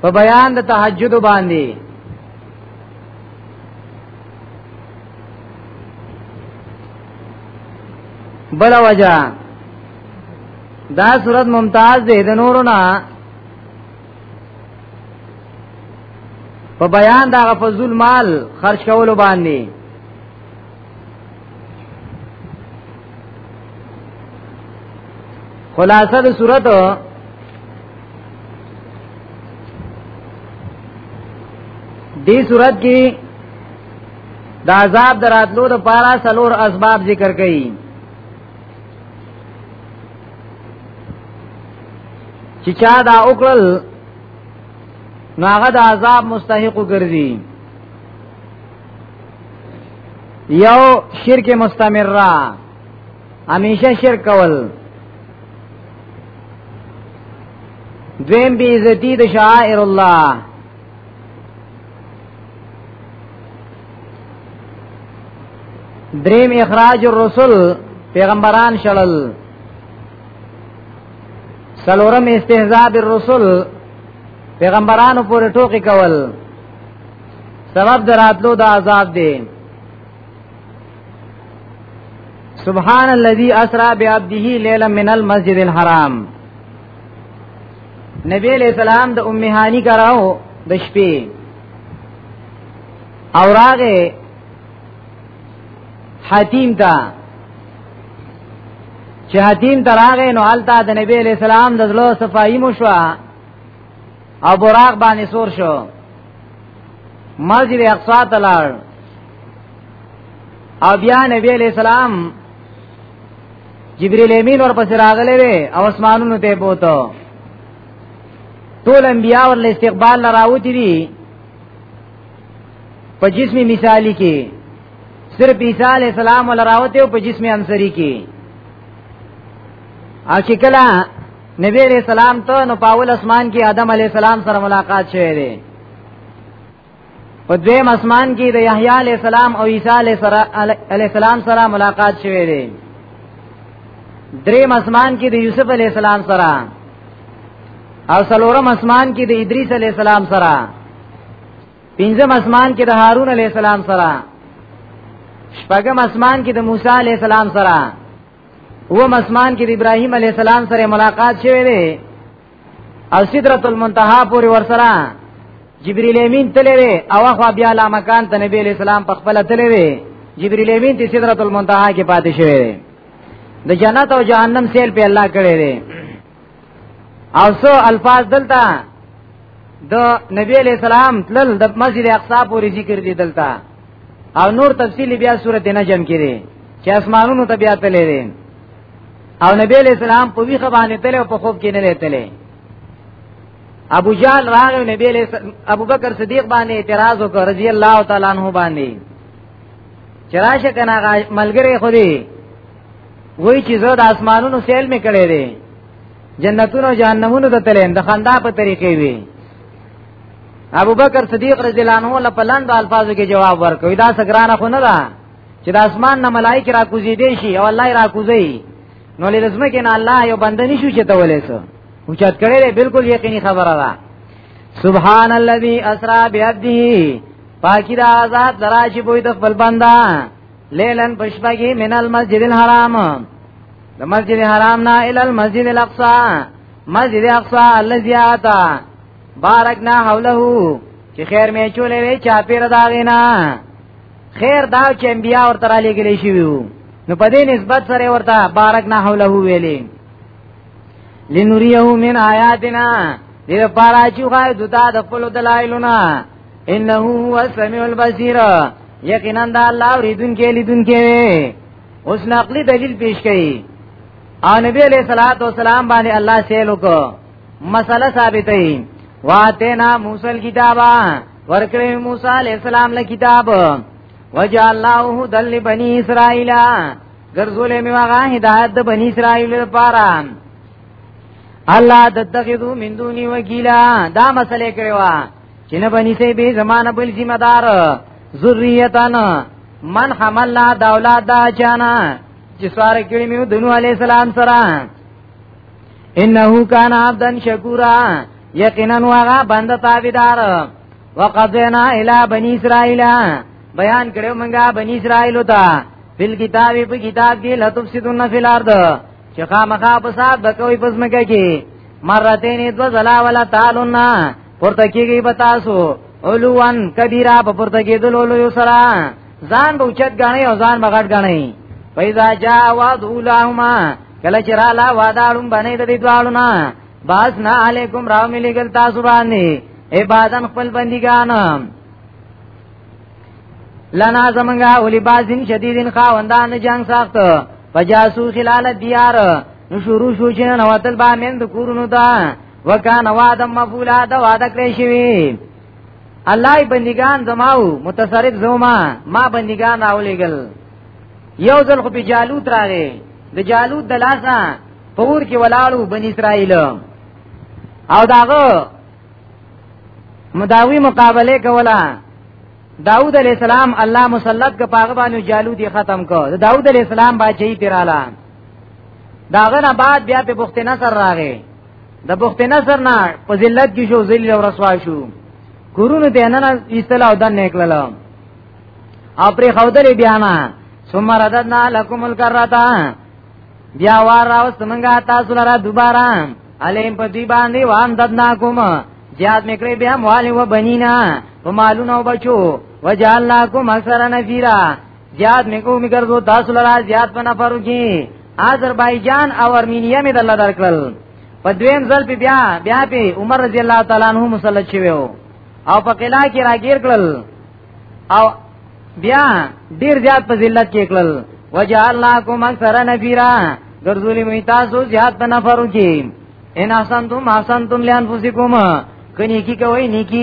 په بیان د تهجد باندې بل وجہ دا صورت ممتاز ده د نورو نه په بیان دا غفزول مال خرج کول باندې خلاصه د صورت دې صورت کې د عذاب دراتلو د پارا سلور اسباب ذکر کړي چې چا دا وکړل نو هغه د عذاب مستحق ګرځي یو شرک مستمر را همیشه شرک کول دویم بی عزتی د شعائر الله دریم اخراج الرسل پیغمبران شلل سلورم استهزاء بالرسل پیغمبرانو پورې ټوکی کول سبب دراتلو د عذاب دی سبحان الذي اسرا بعبده ليلا من المسجد الحرام نبی علیہ السلام د ام هانی کراو د شپې او راغه حتیم تا چې حتیم تراغه نو حالتا د نبی علیہ السلام د زلو صفائی مشوا او براق باندې سور شو مسجد اقصا ته لاړ او بیا نبی علیہ السلام جبرئیل امین ورپسې راغلی وی او اسمانونو ته بوته ټول انبیاء ور استقبال لراوتی دي په جسم مثالی کې صرف عیسی علی السلام ولراوته او په جسم انصری کې او چې کله نبی علیہ السلام ته نو پاول اسمان کې آدم علیہ السلام سره ملاقات شوه دی په دویم اسمان کې د یحیی علیہ السلام او عیسی علیہ السلام سره ملاقات شوه دی دریم اسمان کې د یوسف علیہ السلام سره او سلورم اسمان کې د ادریس علیہ السلام سره پنځم اسمان کې د هارون علیہ السلام سره شپږم اسمان کې د موسی علیہ السلام سره و مسمان کې د ابراهيم عليه السلام سره ملاقات شوه دی او سدرۃ المنتهى پورې ورسره جبريل امين تللی وی او خو بیا لا مکان ته نبی عليه السلام په خپل تللی وی جبريل امين ته سدرۃ المنتهى کې پاتې شوه دی د جنت او جهنم سیل په الله کړی دی او سو الفاظ دلته د نبی علیہ السلام تلل د مسجد اقصا پورې ذکر دي دلته او نور تفصیل بیا سورته نجم کې دي چې اسمانونو ته بیا تللی دي او نبی علیہ السلام په ویخه باندې تل او په خوب کې نه لیتلې ابو جال راغ نبی علیہ ابو بکر صدیق باندې اعتراض وکړ رضی الله تعالی عنہ باندې چراشه کنا ملګری خو دی وای چې زه د اسمانونو سیل می کړی دی جنتونو جهنمونو ته تلم د خندا په طریقې وی ابو بکر صدیق رضی الله عنه له پلند الفاظو کې جواب ورکوي دا سګرانه خو نه ده چې د اسمان نه ملایک را کوزي دي شي او الله را کوزي نو لزمه کې نه الله یو بنده نشو چتولې سو او چت کړي دې بالکل یقیني خبره ده سبحان الذي اسرا بعبده پاکی دا آزاد درا چې بوې د خپل بندا لیلن پشپگی من المسجد الحرام د مسجد حرام نه ال المسجد الاقصى مسجد اقصى الذي اتا بارکنا حوله چې خیر می چولې وی چا پیر داغینا خیر دا چې انبیا ورته را لګلې شي نو په دې نسبت سره ورته بارکنا حوله ویلې لنوریه من آیاتنا دې پارا چې غای دتا د خپل دلایلونه انه هو السميع البصير یقینا دا الله اوریدونکي لیدونکي اوس نقلی دلیل پیش کړي او نبی علیہ الصلوۃ والسلام باندې الله سیلو کو مسله ثابتې واتینا موسی الكتابا ورکړې موسی علیہ السلام له کتاب وجعلناه هدى لبني اسرائيل ګرځولې می واغه هدایت د بنی اسرائیل لپاره الله تتخذو من دونی وکیلا دا مسئله کړو چې نه بنی سي به زمانه بل ذمہ دار ذریتان من حملنا د اولاد دا چانا چې سوار کړي میو دنو علی السلام سره انه کان عبدن شکورا یقینا واغا بند تابیدار وقضینا الی بنی اسرائیل بیان کړو مونږه بنی اسرائیل ته فل کتاب په کتاب کې لتفسدون فی الارض چې خامخا په صاحب د کوي پزمکه کې مرتين دو زلا ولا تعالونا پورته کیږي به تاسو اولوان کبیره په پورته کېدلو لوی سره ځان به اوچت غنی او ځان بغړ غنی پیدا جا وعد اولاهما کله چې را لا واداړم باندې د دې دوالو نه باس نه علیکم راو ملي ګل تاسو باندې عبادت خپل بندګان لنا زمنګا ولی بازین شدیدین خواندان جنگ سخت فجاسو خلال دیار نو شروع شو چې نو تل با مند کورونو دا وکانه وعده مفولا دا وعده کړی شوی الله بندگان زماو متصرف زما ما بندگان اولیګل یو ځل خو په جالوت راغی د جالوت د لاسه پور کې ولاړو بن اسرائیل او داغه مداوی مقابله کولا داود علیہ السلام الله مسلط ک پاغه باندې جالوت ختم کو داود علیہ السلام باچې پیراله داغه نه بعد بیا په بخت نصر راغې د بخت نصر نه په ذلت کې شو ذلیل او رسوا شو کورونه ته نه ایستلا او د نیکلل او پر خودلې بیا نه ثم رددنا لكم الكرتا بیا وار راوست منګه تاسو لره دوباره علیم په دی باندې وام ددنا کوم زیاد میکړې بیا موالی و بنینا په مالونو بچو وجعلناکم اکثر نفیرا زیاد مې کو مې ګرځو تاسو لرا زیاد په نفرو کې آذربایجان او ارمینیا مې د الله درکړل په دویم ځل په بیا بیا په عمر رضی الله تعالی عنہ مسلط شوی او په قلا کې راګیر کړل او بیا ډیر زیات په ذلت کې کړل وجعلناکم اکثر نفیرا ګرځولې مې تاسو زیات په نفرو کې ان احسنتم احسنتم لانفسکم کني کی کوي نیکی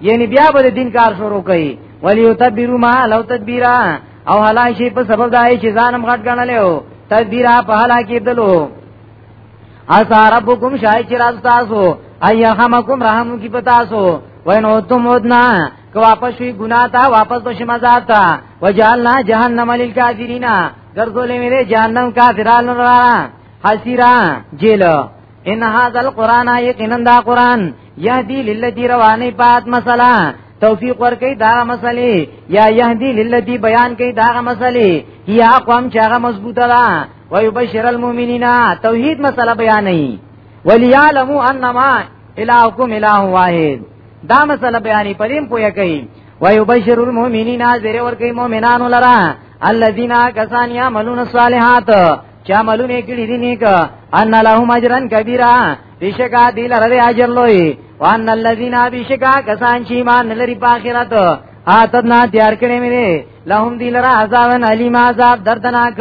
یعنی بیا به دین کار شروع کړي ولی یتبرو ما لو تدبیرا او هلاک شي په سبب دای چې ځانم غټ غنلو تدبیرا په هلاک کېدلو اسا ربکم شای چې راز تاسو ایا همکم رحم کی پتاسو وینو تم ودنا که واپس شي ګنا تا واپس بشي مزار تا وجعلنا جهنم للکافرین ګرځولې مې جهنم کافرانو را حسیرا جیل ان هاذا القران یقینا دا قران یهدی للذی روانه پات مسلا توفیق ورکی دا مسلې یا یهدی للذی بیان کی دا مسلې یا قوم چې هغه مضبوطه ده ويبشر المؤمنین توحید مسله بیانې وليعلموا انما الهکم اله واحد دا مسله بیانې پریم پوهه کوي ويبشر المؤمنین زیر ورکی مؤمنانو لرا الذين كسان يعملون الصالحات چا ملونه کړی دي نیک ان لهم اجرن کبیره بشکا دی لره اجر لوی وان الذین بشکا کسان چې ایمان لري په آخرت آتدنا تیار کړی مې لهم دی لره عذاب الیم عذاب دردناک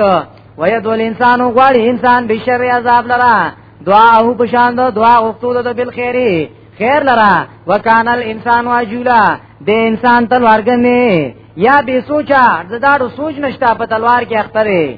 وید ول انسان غواړي انسان بشر عذاب لره دعا او پشان دو دعا غفتو دو بل خیری خیر لرا وکانه الانسان واجولا د انسان تلوارګنه یا به سوچا د داړو سوچ نشتا په تلوار کې اختره